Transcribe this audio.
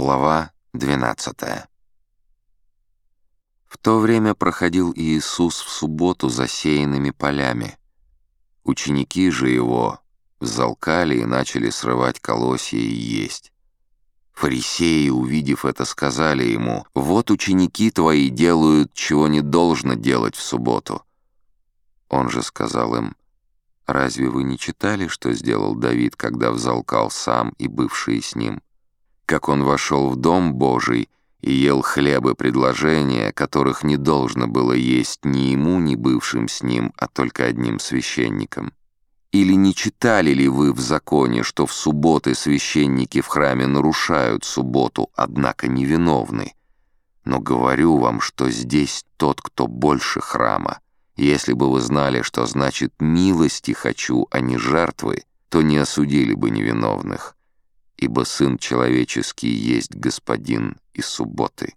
Глава 12 В то время проходил Иисус в субботу засеянными полями. Ученики же его взалкали и начали срывать колосья и есть. Фарисеи, увидев это, сказали ему, «Вот ученики твои делают, чего не должно делать в субботу». Он же сказал им, «Разве вы не читали, что сделал Давид, когда взалкал сам и бывшие с ним?» Как он вошел в Дом Божий и ел хлебы предложения, которых не должно было есть ни ему, ни бывшим с ним, а только одним священником. Или не читали ли вы в законе, что в субботы священники в храме нарушают субботу, однако невиновны? Но говорю вам, что здесь тот, кто больше храма. Если бы вы знали, что значит «милости хочу, а не жертвы», то не осудили бы невиновных ибо Сын Человеческий есть Господин и субботы.